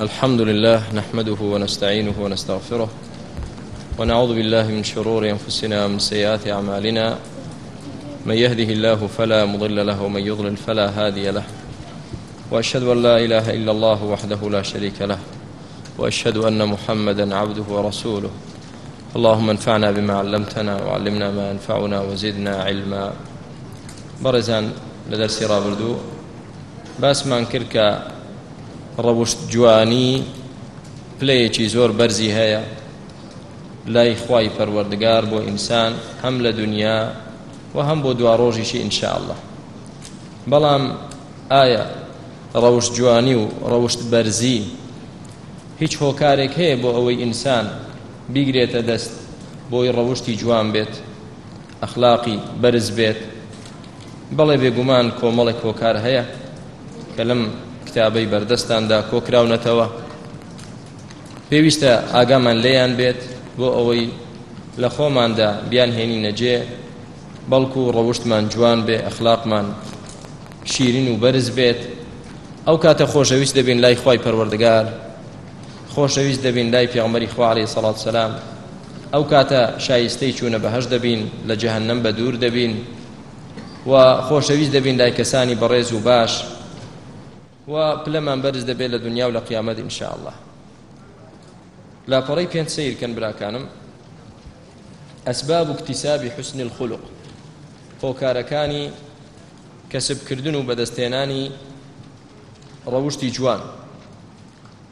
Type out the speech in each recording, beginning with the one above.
الحمد لله نحمده ونستعينه ونستغفره ونعوذ بالله من شرور أنفسنا ومن سيئات أعمالنا من يهده الله فلا مضل له ومن يضلل فلا هادي له وأشهد أن لا إله إلا الله وحده لا شريك له وأشهد أن محمدا عبده ورسوله اللهم انفعنا بما علمتنا وعلمنا ما ينفعنا وزدنا علما بەڕێزان لە دەرسی ڕابردوو باسمان کرد کە ڕەوشت جوانی پلەیەکی زۆر بەرزی هەیە لای خوای پەروەردگار بۆ ئینسان هەم لە دنیا و هەم بۆ دوا ڕۆژیشی ئینشاءله بەڵام ئایا ڕەوشت جوانی و ڕەوشت بەرزی هیچ هۆکارێک هەیە بۆ ئەوەی ئینسان بیگرێتە دەست بۆی ڕەوشتی جوان بێت ئەخلاقی بەرز بێت بەڵێ بێگومان کۆمەڵێک هۆکار هەیە کە لەم کتابەی بەردەستاندا کۆکراونەتەوە پێویستە ئاگامان لێیان بێت بۆ ئەوەی لە خۆماندا بیان هێنی نەجێ بەڵکو و ڕەوشتمان جوان بێ ئەخلاقمان شیرین و بەرز بێت ئەو کاتە خۆشەویست دەبین لای خی پەروەردگار خۆشەویست دەبین لای پیامەری خوارێ سەڵات سەسلام ئەو کاتە شایستەی چوونە بەهەشت دەبین، لە جەهەنەم بەدوور دەبین و خۆشەویست دەبین لای کەسانی بەڕێز و باش و پلەمان بەرز دەبێت لە دنیا و لە قیامەت ان شاء الله. لاپەڕەی پێنج سیر کەن براکانم. اسباب اکتساب حسن الخلق هۆکارەکانی کەسبکردن و بەدەستێنانی ڕەوشتی جوان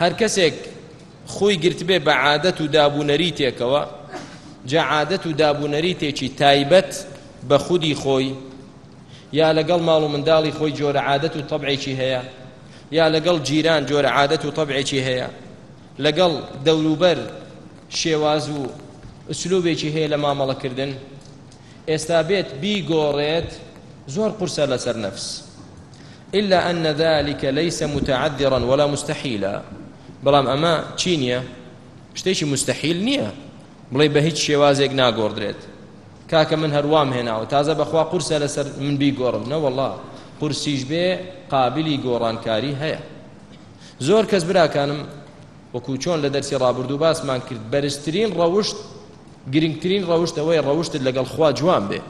هەر کەسێک خوی گرتبێ بە عادەت و داب و نەریتێکەوە جا عادەت و داب و نەریتێکی تایبەت بە خودی خۆی یا لەگەڵ ماڵ و منداڵی خۆی جۆرە عادەت و طبعێکی هەیە یا لەگەڵ جیران جۆرە عادەت و طبعێکی هەیە لەگەڵ دەوروبەر شێواز و ئسلوبێکی هەیە لە مامەڵەکردن ئێستا بێت بیگۆڕێت زۆر قورسە لەسەر نەفس إلا أن ذلك ليس متعذرا ولا مستحيلا بەڵام ئەمە چی نییە شتێکی مستحیل نییە بڵێ بە هیچ شێوازێک ناگۆڕدرێت کاکە من هەروام هێناوە تازە بەخوا قورسە لەسەر من بیگۆڕم نەوەڵا قورسیش بێ قابلی گۆڕانکاری هەیە زۆر کەس براکانم وەکو چۆن لە دەرسی ڕابردوو باسمان کرد بەرزترین ڕەوشت گرنگترین ڕەوشت ئەوەی ڕەوشتت لەگەڵ خوا جوان بێ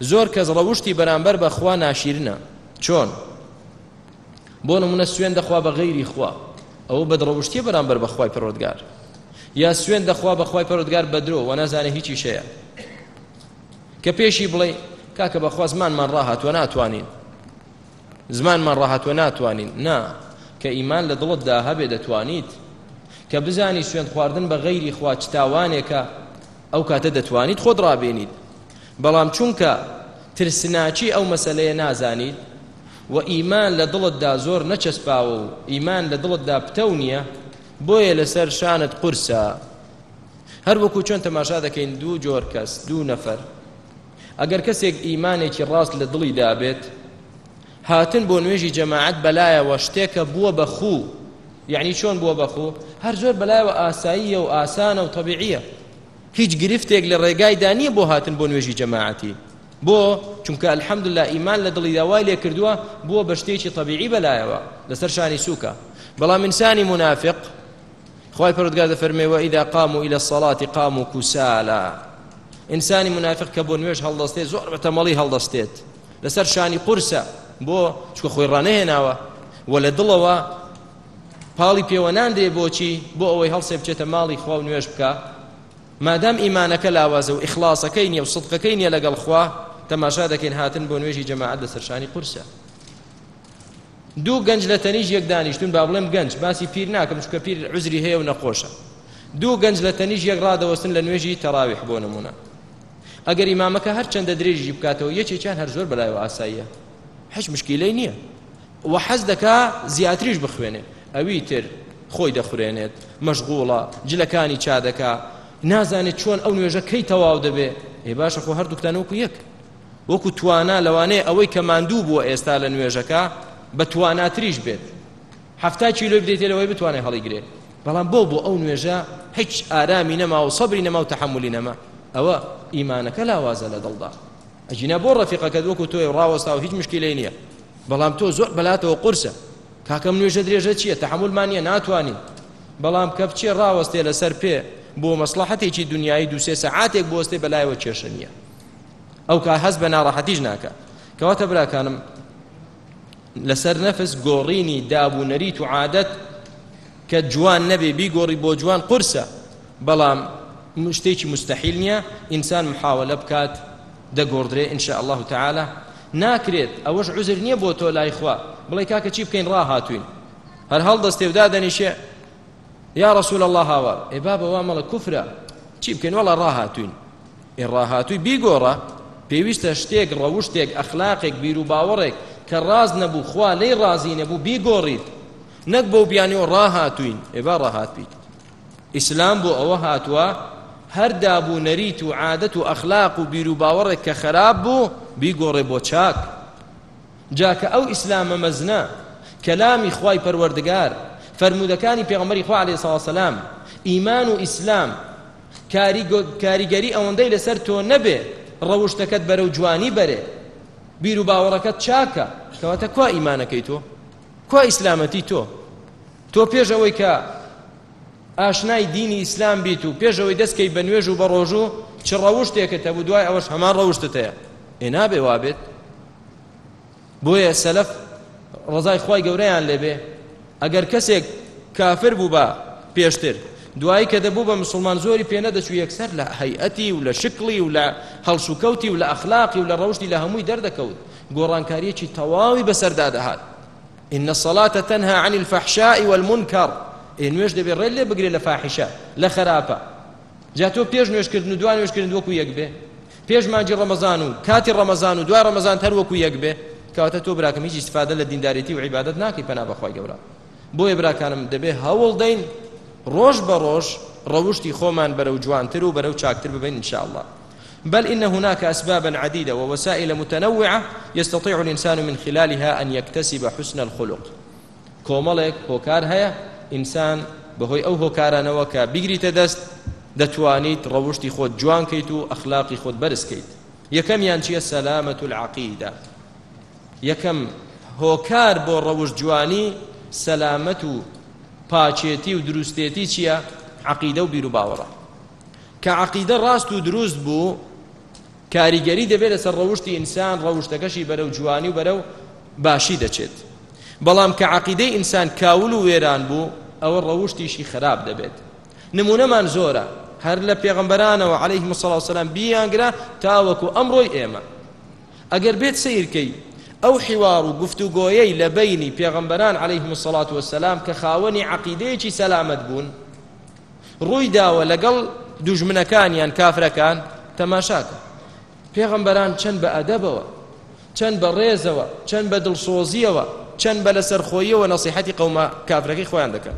زۆر کەس ڕەوشتی بەرامبەر بە خوا ناشیرنە چۆن بۆ نمونە سوێن دەخوا بە غەیری خوا ئەوە بەدڕەوشتی بەرامبەر بەخوای پەرۆدگار یا سوێن دەخوا بەخوای پەرۆدگار بەدرۆ و نازانێ هیچی شەیە کە پێشی بڵێ کاکە بەخوازمانمان ڕاهاتوە ناتوانین زمانمان ڕاهاتوە ناتوانین نا کە ئیمان لە دڵت دا هەبێ دەتوانیت کە بزانی سوێن خواردن بە غەیری خوا چ تاوانێکە ئەو کاتە دەتوانیت خۆت ڕابێنیت بەڵام چونکە ترسناکی ئەو مەسلەیە نازانیت و ئیمان لە دڵتدا زۆر نەچەسپاوە و ئیمان لە دڵتدا پتەو نییە بۆیە لەسەر شانت قورسە هەر وەکو چۆن تەماشا دەکەین دوو جۆر کەس دوو نەفەر ئەگەر کەسێک ئیمانێکی ڕاست لە دڵی دابێت هاتن بۆ نوێژی جەماعەت بەلایەوە شتێکە بووە بە خوو یعنی چۆن بووە بە خوو هەر زۆر بەلایەوە ئاساییە و ئاسانە و طبیعیە هیچ گرفتێک لە ڕێگایدا نییە بۆ هاتن بۆ نوێژی جەماعەتی بۆ چونکە الحەمدللا ئیمان لە دڵی داوای لێ کردووە بووە بە شتێکی طبیعی بەلایەوە لەسەر شانی سووکە بەڵام انسانی منافق خوای پەروەردگار دەفەرمێ و اذا قاموا الى الصلاة قاموا كسالى ئینسانی منافق کە بۆ نوێژ هەڵدەستێت زۆر بە تەمەڵی هەڵدەستێت لەسەر شانی قورسە بۆ چکە خۆی ڕانەهێناوە و لە دڵەوە پاڵی پێوە ناندێ بۆچی بۆ ئەوەی هەڵسێ بچێتە ماڵی خوا و نوێژ بکە مادام ئیمانەکە لاوازە و ئیخلاسەکەی نیە و سڵقەکەی نیە لەگەڵ خوا تەماشا دەکەین هاتن بۆ نوێژی جەماعات لەسەر شانی قورسە دوو گەنج لە تەنیش یەک دانیشتون با بڵێم گەنج باسی پیر ناکەم چکە پیر عزری هەیە و نەخۆشە دوو گەنج لە تەنیش یەک ڕادەوەستن لە نوێژی تەراویح بۆ نمونە ئەگەر ئیمامەکە هەر چەندە درێژی بکاتەوە یەکێکیان هەر زۆر بەلای و ئاساییە هیچ مشکیلەی نییە و حەز دەکا زیاتریش بخوێنێ ئەوی تر خۆی دەخورێنێت مەشغوڵە جلەکانی چادەکە نازانێت چۆن ئەو نوێژە کەی تەواو دەبێ هێ باشە خۆ هەردووکتانەوەکو یەک وەکو توانا لەوانەیە ئەوەی کە ماندوو بووە ئێستا لە نوێژەکە بە تواناتریش بێت هەفتا کیلۆی بدەیتێ لەوەی بتوانێت هەڵیگرێ بەڵام بۆ بۆ ئەو نوێژە هیچ ئارامی نەما و سەبری نەما و تحملی نەما ئەوە ئیمانەکە لاوازە لە دڵدا ئەجینا بۆ ڕەفیقەکەت وەکو تۆی ڕاوەستا و هیچ مشکلەی نییە بەڵام تۆ زۆر بەلاتەوە قورسە کاکەم نوێژە درێژە چییە تحملمان نیە ناتوانین بەڵام کە بچێ ڕاوەستێ لەسەر پێ بۆ مەسلحەتێکی دنیای دوسێ سەعاتێک بۆستێ بەلایەوە کێشە نییە ئەو کە هەست بە ناڕەحەتیش ناکە کەواتە براکانم لەسەر نەفس گۆڕینی داب و نەریت و عادەت کە جوان نەبێ بیگۆڕی بۆ جوان قورسە بەڵام شتێکی مستحیل نییە ئینسان محاولە بکات دەگۆڕدرێ انشاء الله تعالی ناکرێت ئەوەش عزر نییە بۆ تۆ لای خوا بڵێ کاکە چی بکەین ڕاهاتوین هەر هەڵ دەستێ و دادەنیشێ یا رسول الله هاوار ئێ بابە وا مەڵە کوفرە چی بکەین وەڵا ڕاهاتوین ئێ ڕاهاتووی بیگۆڕە، پێویستە شتێک، ڕەوشتێک، ئەخلاقێک، بیروباوەڕێک کە ڕاست نەبوو، خوا لێی ڕازی نەبوو، بیگۆڕیت، نەک بەو بیانویەوە ڕاهاتووین، ئێ با ڕاهات بیت. ئیسلام بۆ ئەوە هاتووە هەر داب و نەریت و عادەت و ئەخلاق و بیروباوەڕێک کە خەراپ بوو، بیگۆڕێ بۆ چاک. جا کە ئەو ئیسلامە مەزنە، کەلامی خوای پەروەردگار، فەرموودەکانی پێغەمبەری خوا عەلەیهیسسەلام، ئیمان و ئیسلام، کاریگەری ئەوەندەی لەسەر تۆ نەبێ ڕەوشتەکەت بەرەو جوانی بەرێ بیرو باوەڕەکەت چاکە کەواتە کوا ئیمانەکەی تۆ کوا ئیسلامەتی تۆ تۆ پێش ئەوەی کە ئاشنای دینی ئیسلام بیت و پێشەوەی دەستکەی بە نوێژ و بە ڕۆژو چ ڕەوشتێکت هەبوو دوای ئەوەش هەمان ڕەوشتتەیە ئێ نابێ وابێت بۆیە سەلەف ڕەزای خوای گەورەیان لێبێ ئەگەر کەسێک کافر بوو بە پێشتر دوایی کە دەبوو بە مسلمان زۆری پێ نەدەچوو یەکسەر لە هەیئەتی و لە شکڵی و لە هەڵسوکەوتی و لە ئەخلاقی و لە ڕەوشتی لە هەمووی دەردەکەوت گۆڕانکاریەکی تەواوی بەسەردا دەهات إن الصلاة تنهى عن الفحشاء والمنكر ئێ نوێش دەبێ ڕێ لێ بگرێ لە فاحشە لە خراپە جا تۆ پێش نوێشکردن و دوان نوێشکردن وەکو یەک بێ پێش مانگی ڕەمەزان و کاتی ڕەمەزان و دوای ڕەمەزان هەر وەکو یەک بێ کەواتە تۆ براکەم هیچ استفادە لە دیندارێتی و عیبادەت ناکەی پەنا بەخوای گەورە بۆیە براکانم دەبێ هەوڵ دەین ڕۆژ بە ڕۆژ ڕەوشتی خۆمان بەرەو جوانتر و بەرەو چاکتر ببین ان شاء الله بل إن هناك أسبابا عديدة ووسائل متنوعة يستطيع الإنسان من خلالها أن يكتسب حسن الخلق کۆمەڵێک هۆکار هەیە ئینسان بەهۆی ئەو هۆکارانەوە کە بیگریتە دەست دەتوانیت ڕەوشتی خۆت جوان کەیت و ئەخلاقی خۆت بەرز کەیت یەکەم یان چیە سەلامەت العقیدە یەکەم هۆکار بۆ ڕەوشت جوانی سەلامەت و پاچێتی و دروستێتی چییە عقیدە و بیر و باوەڕە کە عقیدە ڕاست و دروست بوو کاریگەری دەبێت لەسەر ڕەوشتی ئینسان ڕەوشتەکەشی بەرەو جوانی و بەرەو باشی دەچێت بەڵام کە عقیدەی ئینسان کاول و وێران بوو ئەوە ڕەوشتیشی خراپ دەبێت نمونەمان زۆرە هەر لە پێغمبەرانەوە عليه مسللا وسلام بیانگرە تاوەکو ئەمڕۆی ئێمە ئەگەر بێت سیرکەی ئەو حیوار و گفتوگۆیەی لە بینی پێغمبەران عليه مسللات وسلام کە خاوەنی عقیدەیەکی سەلامت بوون ڕووی داوە لەگەڵ دوژمنەکانیان کافرەکان تەماشاکە پێغەمبەران چەند بە ئەدەبەوە چەند بە ڕێزەوە چەند بە دڵسۆزیەوە چەند بە لە سەرخۆیەوە نەسیحەتی قەوما کافرەکەی خۆیان دەکەن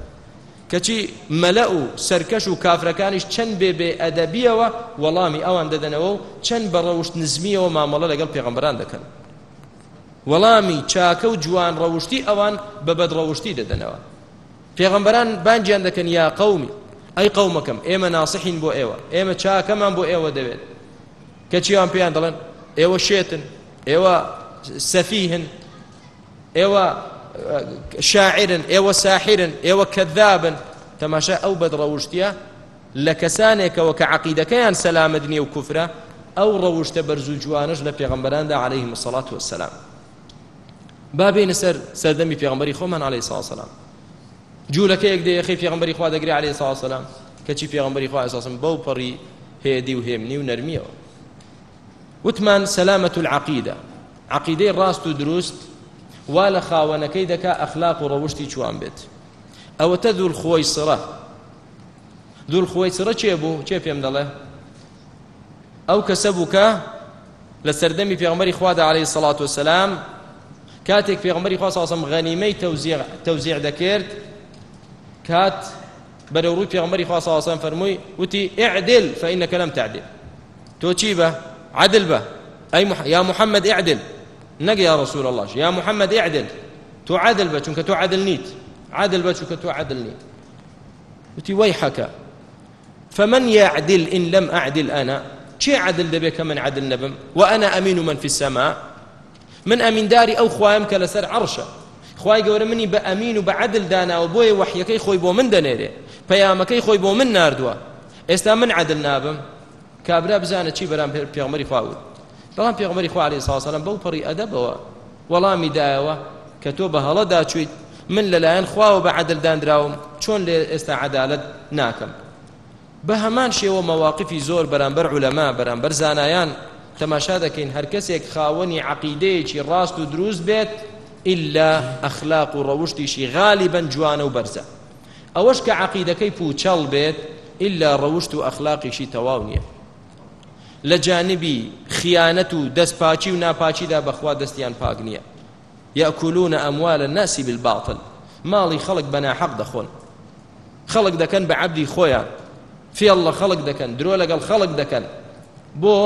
کەچی مەلە و سەرکەش و کافرەکانیش چەند بێ بێ ئەدەبیەوە وەڵامی ئەوان دەدەنەوە و چەند بە ڕەوشت نزمیەوە مامەڵە لەگەڵ پێغەمبەران دەکەن وەڵامی چاکە و جوان ڕەوشتی ئەوان بە بەد ڕەوشتی دەدەنەوە پێغەمبەران بانگیان دەکەن یا قەومی ئەی قەومەکەم ئێمە ناسحین بۆ ئێوە ئێمە چاکەمان بۆ ئێوە دەوێت کەچیان پێیان دەڵێن ئێوە شێتن ئێوە سەفیهن ئێوە شاعرن ئێوە ساحرن ئێوە کەذابن تەماشا ئەو بەدڕەوشتیە لە کەسانێکەوە کە عقیدەکەیان سەلامت نییە و کوفرە ئەو ڕەوشتە بەرزوو جوانش لە پێغمبەراندا عليهەیهی مسلات وسلام با بێنە سەر سەردەمی پێغمبەری خۆمان عليه سا سلام جوولەکەیەک دەیەخی پێغمبەری خوا دەگری عليه سا سلام کەچی پێغمبەری خوا ساسم بەو پەڕی هێدی و هێمنی و نەرمیەوە وتمان سەلامەت العقیدە عقیدەی ڕاست و دروست وا لە خاوەنەکەی دەکا ئەخلاق و ڕەوشتی چوان بێت ئەوەتە دوول خۆی سڕە دوول خۆی سڕە چێ بوو چێ پێم دەڵێ ئەو کەسە بوو کە لە سەردەمی پێغمبەری خوادا عليه سڵات وسلام کاتێک پێغمبەری خوا ساسم غەنیمەی تەوزیع دەکرد کات بەرەو ڕووی پێغمبەری خوا ساسم فەرمووی وتی ئعدل فەینەکە لەم تعدل تۆ چی بە عدل بە ئەی یا محەممەد ئعدل نەگە یا ڕسول الله یا محەممەد ئعدل تۆ عادل بە چونکە تۆ عادل نیت عادل بە چونکە تۆ عادل نیت وتی وەی حەکە فمن یعدل ان لم اعدل انا کێ عەدل دەبێت کە من عەدل نەبم و انا امین من فی السماء من ئەمینداری ئەو خوایم کە لەسەر عەرشە خوای گەورە منی بە ئەمین و بە عەدل داناوە بۆیە وەحیەکەی خۆی بۆ من دەنێرێ پەیامەکەی خۆی بۆ من ناردووە ئێستا من عەدل نابم کابرا بزانە چی بەرامبەر پێغمبەری خوا وت بەڵام پێغمبەری خوا علیه الصلاة والسلام بەو پەڕی ئەدەبەوە وەڵامی دایەوە کە تۆ بە هەڵەدا چویت من لەلایەن خواوە بە عەدل دانراوم چۆن لێ ئێستا عەدالەت ناکەم بە هەمان شێوە مەواقفی زۆر بەرامبەر عولەما بەرامبەر زانایان تەماشا دەکەین هەر کەسێک خاوەنی عقیدەیەکی ڕاست و دروست بێت ئللا ئەخلاق و ڕەوشتیشی غالیبەن جوانە و بەرزە ئەوەش کە عەقیدەکەی پووچەڵ بێت ئیلا ڕەوشت و ئەخلاقیشی تەواو نییە لە جانبی خیانەت و دەست پاچی و ناپاچیدا بەخوا دەستیان پاک نییە یاکولونە ئەموالە ناسی بالباطل ماڵی خەڵک بەناحەق دەخۆن خەڵک دەکەن بە عەبدی خۆیان فێڵ لە خەڵک دەکەن درۆ لەگەڵ خەڵک دەکەن بۆ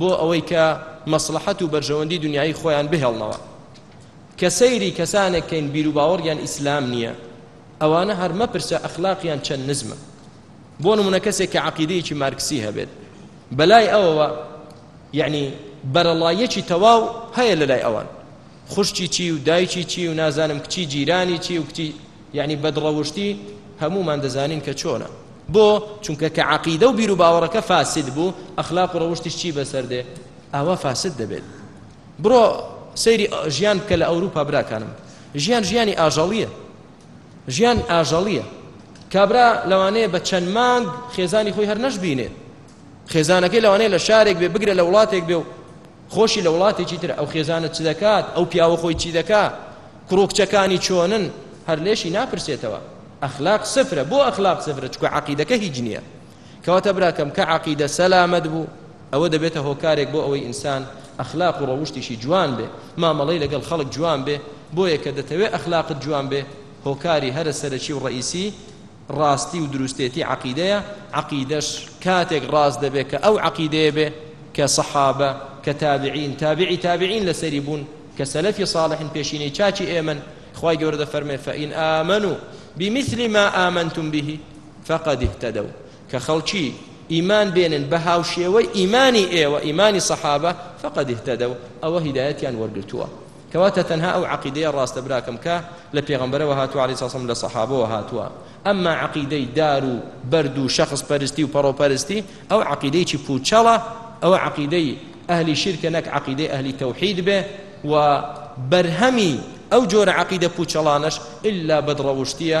بۆ ئەوەی کە مەسلحەت و بەرژەوەندی دنیای خۆیان بهێڵنەوە کە سەیری کەسانێک کەین بیرو باوەڕیان ئیسلام نییە ئەوانە هەر مەپرسە ئەخلاقیان چەند نزمە بۆ نمونە کەسێک کە عقیدەیەکی مارکسی هەبێت بەلای ئەوەوە یعنی بەرەڵایەکی تەواو هەیە لە لای ئەوان خوشتی چی و دایکی چی و نازانم کچی جیرانی چی و کچی یعنی بەدڕەوشتی هەمومان دەزانین کە چۆنە بۆ چونکە کە عقیدە و بیر و باوەڕەکە فاسد بوو ئەخلاق و ڕەوشتیش چی بەسەر دێ ئاوا فاسد دەبێت بڕۆ سەیری ژیان بکە لە ئەوروپا براکانم ژیان ژیانی ئاژەڵییە ژیان ئاژەڵییە کابرا لەوانەیە بە چەند مانگ خێزانی خۆی هەر نەشبینێ خێزانەکەی لەوانەیە لە شارێک بێ بگرە لە وڵاتێک بێ و خۆشی لە وڵاتێکی تر ئەو خێزانە چ دەکات ئەو پیاوە خۆی چی دەکا کڕۆکچەکانی چۆنن هەر لێشی ناپرسێتەوە ئەخلاق سفرە بۆ ئەخلاق سفرە چکە عقیدەکە هیچ نییە کەواتە براکەم کە عقیدە سەلامەت بوو ئەوە دەبێتە هۆکارێک بۆ ئەوەی ئینسان ئەخلاق و ڕەوشتیشی جوان بێ مامەڵەی لەگەڵ خەڵک جوان بێ بۆیە کە دەتەوێت ئەخلاقت جوان بێ هۆکاری هەرە سەرەکی و ڕئیسی ڕاستی و دروستێتی عقیدەیە عقیدەش کاتێک ڕاست دەبێت کە ئەو عقیدەیە بێ کە سەحابە کە تابعین تابعی تابعین لەسەری بوون کە سەلەفی صالحن پێشینەی چاچی ئێمن خی گەورە دەفەرمێ فەئین ئامن و بمثلی ما ئامنتم بهی فقد اهتدوا کە خەڵکی ئیمان بێنن بە هاوشێوەی ئیمانی ئێوە ئیمانی سەحابە فقد اهتدوا ئەوە هیدایەتیان وەرگرتووە کەواتە تەنها ئەو عقیدەیە ڕاستە براکەم کە لە پێغمبەرەوە هاتووە علی ساسم لە سەحابەوە هاتووە ئەمما عقیدەی دار و بەرد و شخص پەرستی و پەڕۆپەرستی ئەو عقیدەیەکی پوچەڵە ئەو عقیدەی ئەهلی شیرکە نەک عقیدەی ئەهلی تەوحید بێ و بەرهەمی ئەو جۆرە عقیدە پوچەڵانەش ئللا بەدڕەوشتیە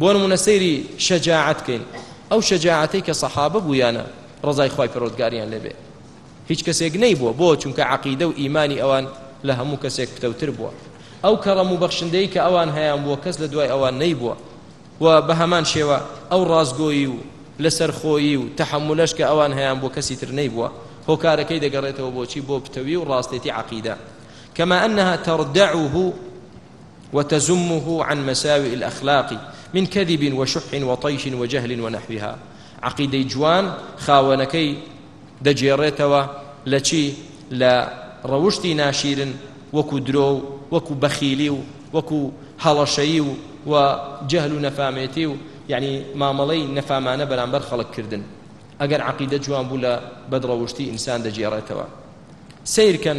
بۆ نمونە سەیری شەجاعەت کەین ئەو شەجاعەتەی کە سەحابە بوویانە ڕزای خوای پەرۆزگاریان لێبێ هیچ کەسێک نەی بووە بۆ چونکە عقیدە و ئیمانی ئەوان لە هەموو کەسێک پتەوتر بووە ئەو کەڕەم و بەخشندەی کە ئەوان هەیان بووە کەس لە دوای ئەوان نەی بووە و بە هەمان شێوە ئەو ڕازگۆیی و لەسەر خۆیی و تەحملەش کە ئەوان هەیان بۆ کەسی تر نەی بووە هۆکارەکەی دەگەڕێتەوە بۆچی بۆ پتەوی و ڕاستێتی عقیدە كما أنها تردعه و تزمه عن مساوئ الاخلاق من کذب و شح و طیش و جهل و نحوها عقیدەی جوان خاوەنەکەی دەگێڕێتەوە لە چی لە ڕەوشتی ناشیرن وەکو درۆ و وەکو بەخیلی و وەکو هەڵەشەیی و و جەهل و نەفامێتی و یعنی مامەڵەی نەفامانە بەرامبەر خەڵک کردن ئەگەر عقیدە جوان بوو لە بەدڕەوشتی ئینسان دەگێڕێتەوە سیرکەن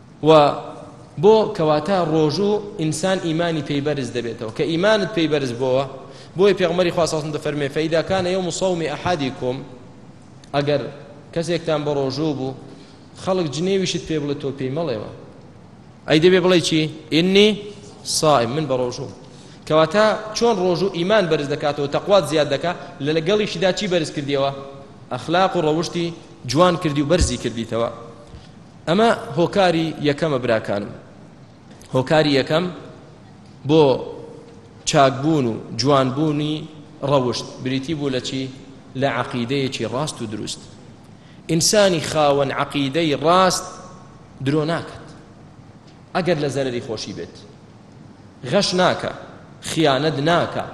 و بۆ کەواتە ڕۆژوو ئینسان ئیمانی پێی بەرز دەبێتەوە کە ئیمانت پێی بەرز بۆوە بۆی پێغمەری خواسەڵم دەفەرمێ فەیداکانە یەو مسەومی ئەحادی کۆم ئەگەر کەسێکتان بە ڕۆژوو بوو خەڵک جنێویشت پێ بڵێ تۆ پێی مەڵێەوە ئەی دەبێ بڵێ چی ئینی سایم من بە ڕۆژوو کەواتە چۆن ڕۆژوو ئیمان بەرز دەکاتەوە تەقوات زیاد دەکات لە لەگەڵیشیدا چی بەرز کردیەوە ئەخلاق و ڕەوشتی جوان کردی و بەرزی کردیتەوە ئەمە هۆکاری یەکەمە براکانم هۆکاری یەکەم بۆ چاکبوون و جوانبوونی ڕەوشت بریتی بوو لە چی لە عقیدەیەکی ڕاست و دروست ئینسانی خاوەن عقیدەی ڕاست درۆ ناکات ئەگەر لە زەرری خۆشی بێت غەش ناکە خیانەت ناکە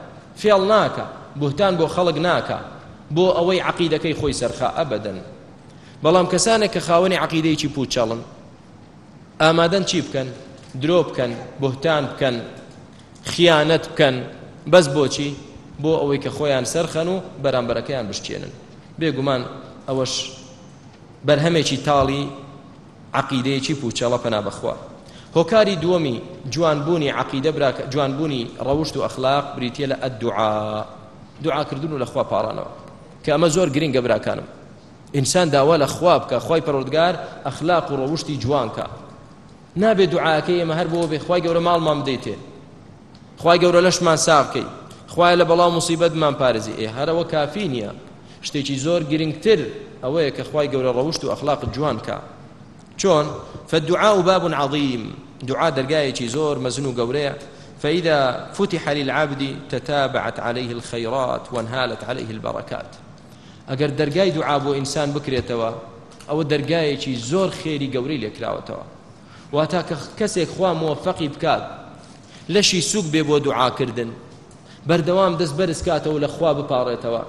فێڵ ناکە بهتان بۆ خەڵک ناکە بۆ ئەوەی عقیدەکەی خۆی سەرخە ئەبدەن بەڵام کەسانێک کە خاوەنی عقیدەیەکی پوچەڵن ئامادەن چی بکەن درۆ بکەن بهتان بکەن خیانەت بکەن بەس بۆچی بۆ ئەوەی کە خۆیان سەرخەن و بەرامبەرەکەیان بشتێنن بێگومان ئەوەش بەرهەمێکی تاڵی عقیدەیەکی پوچەڵە پەنا بەخوا هۆکاری دووەمی جوانبوونی عقیدە براک جوانبوونی ڕەوشت و ئەخلاق بریتە لە ئەدعا دوعاکردن و لەخوا پاڕانەوە کە ئەمە زۆر گرنگە براکانم ئینسان داوا لە خوا بکە خوای پەروەردگار ئەخلاق و ڕەوشتی جوانکە نابێ دوعاکە ئێمە هەر بۆ بێ خوای گەورە ماڵمان بدەیتێ خوای گەورە لەشمان ساغکەی خوای لە بەڵاو مصیبەتمان پارێزی ئێ هەرەوە کافی نییە شتێکی زۆر گرنگتر ئەوەیە کە خوای گەورە ڕەوشت و ئەخلاق جوانکە چۆن فالدعاء باب عظيم دعاء دەرگایەکی زۆر مەزن و گەورەیە فإذا فتح للعبد تتابعت عليه الخيرات وانهالت عليه البركات ئەگەر دەرگای دوعا بۆ ئینسان بکرێتەوە ئەوە دەرگایەکی زۆر خێری گەورەی لێکراوەتەوە واتا کە کەسێک خوا موفقی بکات لەشی سوک بێ بۆ دوعاکردن بەردەوام دەست بەرز کاتەوە لە خوا بپاڕێتەوە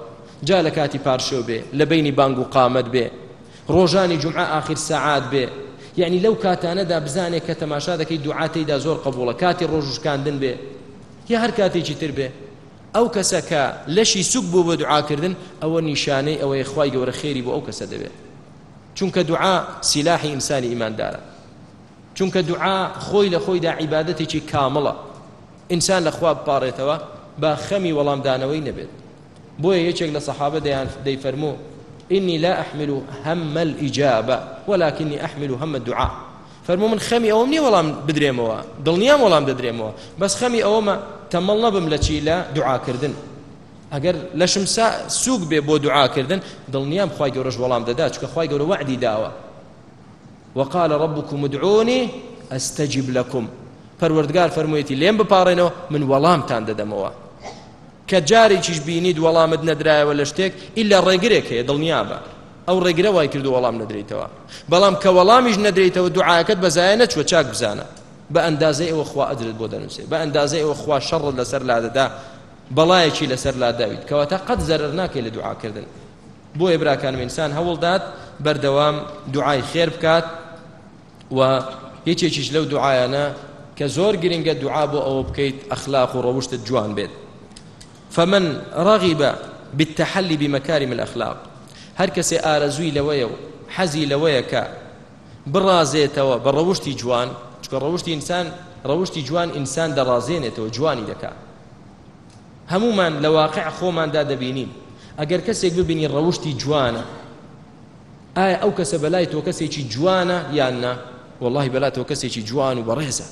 جا لە کاتی پارشێو بێ لە بینی بانگ و قامت بێ ڕۆژانی جمعە آخر سەعات بێ یعنی لەو کاتانەدا بزانێت کە تەماشا دەکەی دوعاتیدا زۆر قبولە کاتی ڕۆژشکاندن بێ یا هەر کاتێکی تر بێ ئەو کەسە کە لەشی سوک بوو بە دوعاکردن ئەوە نیشانەی ئەوەیە خوای گەورە خێری بۆ ئەو کەسە دەوێت چونکە دوعا سیلاحی ئینسانی ئیماندارە چونکە دوعا خۆی لە خۆیدا عیبادەتێکی کامڵە ئینسان لە خواب پاڕێتەوە بە خەمی وەڵامدانەوەی نەبێت بۆیە یەکێک لە سەحابە دەیان دەیفەرموو إني لا أحمل هم الإجابة ولكني أحمل هم الدعاء فەرموو من خەمی ئەوەم نییە وەڵام بدرێمەوە دڵنیام وەڵام دەدرێمەوە بەس خەمی ئەوەمە تەمەڵ نەبم لە چی لە دوعاکردن ئەگەر لەشم سوک بێ بۆ دوعاکردن دڵنیام خی گەورەش وەڵام دەدا چکە خی گەورە وعدی داوە وقال ربكم ادعوني استجب لكم پەروەردگار فەرموویەتی لێم بپارێنەوە من وەڵامتان دەدەمەوە کە جارێکیش بینیت وەڵامت نەدرایەوە لە شتێک ئللا ڕێگرێک هەیە دڵنیابە ئەو ڕێگرە وای کردووە وەڵام نەدرێیتەوە بەڵام کە وەڵامیش نەدرێیتەوە دوعاکەت بە زایە نەچووە چاک بزانە بە ئەندازەی ئەوە خوا ئەجرت بۆ دەنووسێ بە ئەندازەی ئەوە خوا شەڕت لەسەر لادەدا بەڵایەکی لەسەر لاداویت کەواتە قەت زەرەر ناکەی لە دوعاکردن بۆیە براکانم ئینسان هەوڵدات بەردەوام دوعای خێر بکات و یەکێکیش لەو دوعایانە کە زۆر گرنگە دوعا بۆ ئەوە بکەیت ئەخلاق و ڕەوشتت جوان بێت فمن رغب بالتحلی بمکارم الاخلاق هەر کەسێ ئارەزووی لەوەیە و حەزی لەوەیە کە بڕازێتەوە بە ڕەوشتی جوان چکە ڕەوشتی ئینسان ڕەوشتی جوان ئینسان دەڕازێنێتەوە جوانی دەکا هەمومان لە واقع خۆماندا دەبینین ئەگەر کەسێک ببینی ڕەوشتی جوانە ئایا ئەو کەسە بەلای تۆ کەسێکی جوانە یان نا واللهی بەلا تۆ کەسێکی جوان و بەڕێزە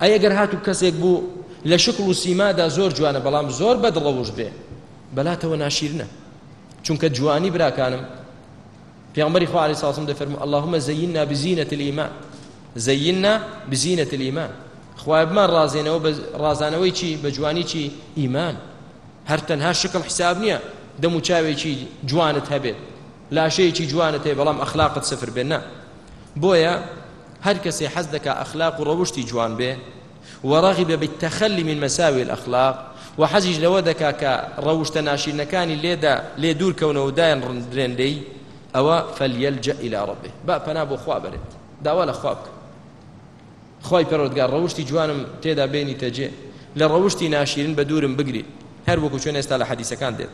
ئەی ئەگەر هاتوو کەسێک بوو لە شکل و سیمادا زۆر جوانە بەڵام زۆر بەدڵەوش بێ بەلاتەوە ناشیرنە چونکە جوانی براکانم پیامبری خوا علیه السلام دەفەرمو اللهم زینا بزینة الایمان زینا بزینة الایمان خوای بمان رازێنەوە بە رازانەوەی چی بە جوانی چی ئیمان هەر تەنها شکل حساب نییە دەم و چاوێکی جوانت هەبێت لاشەیەکی جوانت هەیە بەڵام ئەخلاقت سفر بێنە بۆیە هەر کەسێ حەز دەکا ئەخلاق و ڕەوشتی جوان بێ وەڕەغیبە بالتەخەلی من مەساوی الأخلاق و حەزیش لەوە دەکا کە ڕەوشتە ناشیرنەکانی لێدا لێ دوور کەونە و دایان ڕندرێن لێی ئەوە فەلیەلجە ئیلا ڕەبێ با پەنا بۆ خوا بەرێت داوا لە خوا بکە خوای پەرۆردگار ڕەوشتی جوانم تێدا بێنی تەجێ لە ڕەوشتی ناشیرن بە دوورم بگری هەر وەکو چۆن ئێستا لە حەدیسەکان دێت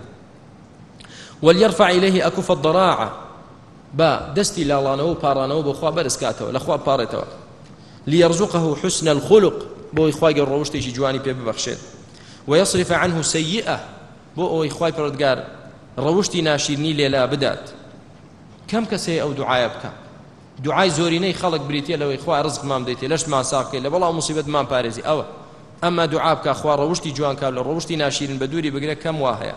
وليرفع إليه أكف الضراعة با دەستی لاڵانەوە و پاڕانەوە بۆ خوا بەرز کاتەوە لە خوا بپاڕێتەوە ليرزقه حسن الخلق بۆی خوای گەر ڕەوشتێکی جوانی پێ ببەخشێت ويصرف عنه سيئه بۆ ئەوەی خوای پەرۆتگار ڕەوشتی ناشیرنی لێلا بدات کەم کەسەیە ئەو دوعاە بکە دوعای زۆرینەی خەڵک بریتە لەوەی خوا ڕزقمان بدەیتێ لەشمان ساقکەی لە بەڵام مصیبەتمان پارێزی ئەوە ئەمە دوعا بکە خوا ڕەوشی جوانکە لە ڕەوشی ناشیرن بە دووری بگرە کەم وا هەیە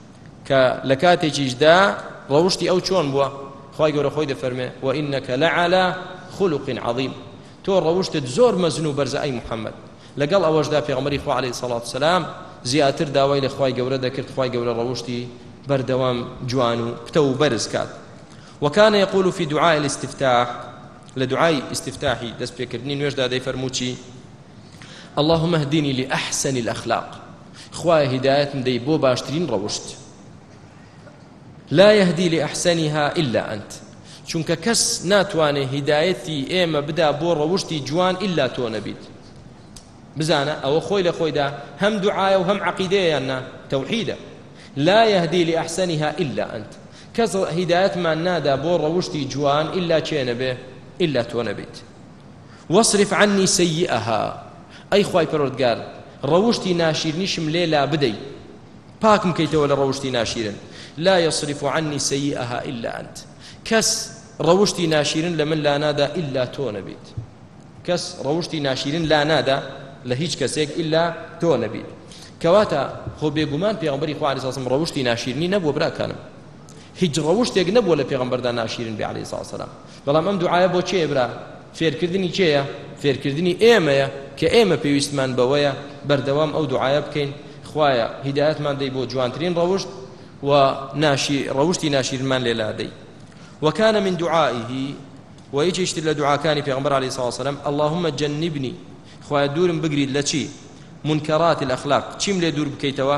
کە لە کاتێکیشدا ڕەوشتی ئەو چۆن بووە خی گەورە خۆی دەفەرمێ و ئینەکە لە عالا خولوقین عظیم تۆ ڕەوشتت زۆر مەزن و بەرزە ئەی محەممەد لەگەڵ ئەوەشدا پێغمەری خوا عليه سەڵات سلام زیاتر داوای لە خی گەورە دەکرد خی گەورە ڕەوشتی بەردەوام جوان و پتە و بەرز کات وەکانە یقول و فی دوعای الاستفتاح لە دوعای استفتاحی دەست پێکردنی نوێژدا دەیفەرموچی اللهم اهدني لأحسن الأخلاق خوایە هیدایەتم دەی بۆ باشترین ڕەوشت لا يهدي لأحسنها إلا أنت چونکە کەس ناتوانێ هیدایەتی ئێمە بدا بۆ ڕەوشتی جوان ئللا تۆ نەبیت بزانە ئەوە خۆی لە خۆیدا هەم دوعاە و هەم عقیدەیان نا تەوحیدە لا يهدي لأحسنها إلا أنت کەس هیدایەتمان نادا بۆ ڕەوشتی جوان ئللا چێنەبێ ئللا تۆ نەبیت واصرف عنی سیئها ئەی خوای پەروەردگار ڕەوشتی ناشیرنیشم لێ لابدەی پاکم کەیتەوە لە ڕەوشتی ناشیرن لا يصرف عنی سیئها الا انت کەس ڕەوشتی ناشیرن لە من لا نادا الا تۆ نەبیت کەس ڕەوشتی ناشیرن لا نادا لە هیچ کەسێک الا تۆ نەبیت کەواتە خۆ بێگومان پێغمبەری خوارد ساسم ڕەوشتی ناشیرنی نەبووە براکانم هیچ ڕەوشتێک نەبووە لە پێغەمبەردا ناشیرن بێ عەلەیهی سڵاو سەلام بەڵام ئەم دوعایە بۆ چێیە برا فێرکردنی کێیە فێرکردنی ئێمەیە کە ئێمە پێویستمان بەوەیە بەردەوام ئەو دوعایە بکەین خوایە هیدایەتمان دەی بۆ جوانترین ڕەوشت و ناشی ڕەوشتی ناشیرمان لێلا دەی وكان من دعائه ويجيش لە دوعاکانی پێغمبەر عليه الصلاة والسلام اللهم جنبني خوایە دوورم بگریت لە چی منکرات الاخلاق چیم لێ دوور بکەیتەوە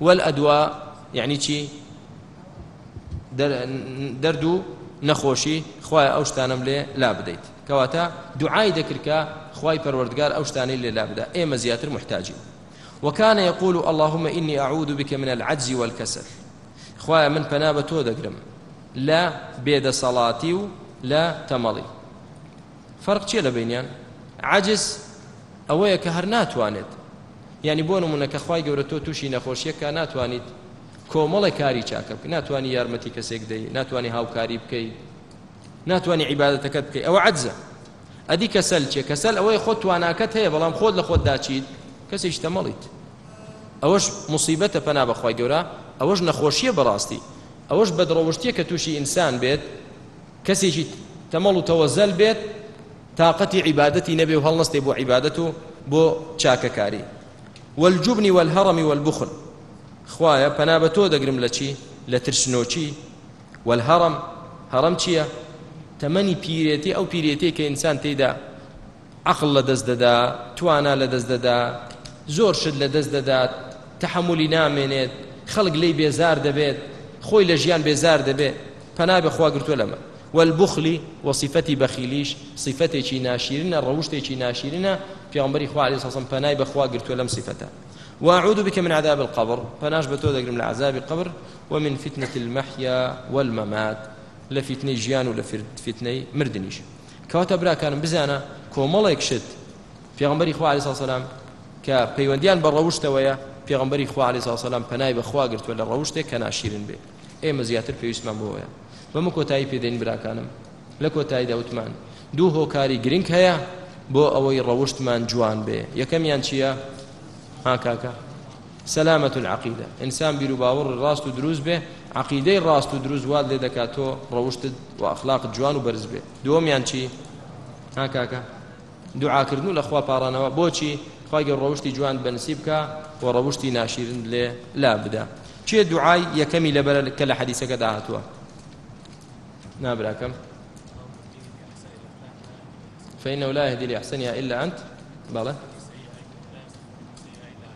والادوا یعنی چی دەرد و نەخۆشی خوای ئەو شتانم لێ لا بدەیت کەواتە دوعای دەکرد کە خوای پەروەردگار ئەو شتانەی لێ لا بدا ئێمە زیاتر محتاجین وكان يقول اللهم إني أعوذ بك من العجز والكسل خوای من پەنا بە تۆ دەگرم لە بێدەسەڵاتی و لە تەمەڵی فەرق چیە لە بینیان؟ عجز ئەوەیە کە هەر ناتوانێت یعنی بۆ نمونە کە خوای گەورە تۆ تووشی نەخۆشیە کا ناتوانیت کۆمەڵێک کاری چاکە بکە ناتوانانی یارمەتی کەسێک دەی ناتوانانی هاوکاری بکەی ناتوانانی عیباەتەکەت بکەی ئەوە عجزە ئەدی کەسەل چێ کەسەل ئەوەی خۆ تواناکەت هەیە بەڵام خۆت لە خۆت داچیت کەسیش تەمەڵیت ئەوەش مصیبەتە پەنا بەخوای گەورە ئەوەش نەخۆشیە بەڕاستی ئەوەش بەدڕەوشتیە کە تووشی ئینسان بێت کەسێکی تەمەڵ و تەوەزەل بێت تاقەتی عیبادەتی نەبێ و هەڵنەستێ بۆ عیبادەت و بۆ چاکەکاری والجبن والهرم والبخل خوایە پەنا بە تۆ دەگرم لە چی لە ترسنۆکی والهرم هەرم چییە تەمەنی پیرێتی ئەو پیرێتی کە ئینسان تێیدا عەقڵ لەدەست دەدا، توانا لەدەست دەدا، زۆر شت لەدەست دەدات، تەحەمولی نامێنێت، خەڵک لێی بێزار دەبێت، خۆی لە ژیان بێزار دەبێت، پەنا بەخوا گرتووە لەمە. والبخلی و صفەتی بەخیلیش صفەتێکی ناشیرنە، ڕەوشتێکی ناشیرنە، پێغەمبەری خوا عەلەیهی سەڵسەم پەنای بەخوا گرتووە لەم صفەتە. وأعوذ بك من عذاب القبر پناش بتو دەگرم لە عذاب قبر ومن فتنة المحيا والممات لە فتنەی ژیان و لە فتنەی مردنیش کەواتە براکانم بزانە کۆمەڵێک شت پێغمبەری خوا علیه السلام کە پەیوەندیان بە ڕەوشتەوەیە پێغمبەری خوا علیه السلام پەنای بە خوا گرتووە لە ڕەوشتێک کە ناشیرن بێ ئێمە زیاتر پێویستمان بۆیە بەمە کۆتایی پێدەین براکانم لە کۆتایی دەوتمان دوو هۆکاری گرنگ هەیە بۆ ئەوەی ڕەوشتمان جوان بێ یەکەمیان چییە؟ ها کاکە سلامت العقیدە، ئینسان بیروباوەڕی ڕاست و دروست بێ، عەقیدەی ڕاست و دروست وات لێ دەکات تۆ ڕەوشتت و ئەخلاقت جوان و بەرز بێ. دووەمیان چی؟ ها کاکە؟ دوعاکردن و لە خوا پاڕانەوە. بۆچی؟ خوای گەورە ڕەوشتی جوانت بەنسیب کا و ڕەوشتی ناشیرنت لێ لا بدا. کێ دوعای یەکەمی لەبەرە کە لە حەدیسەکەدا هاتووە؟ نا براکەم. فإنه لا يهدي لأحسنها إلا أنت بەڵێ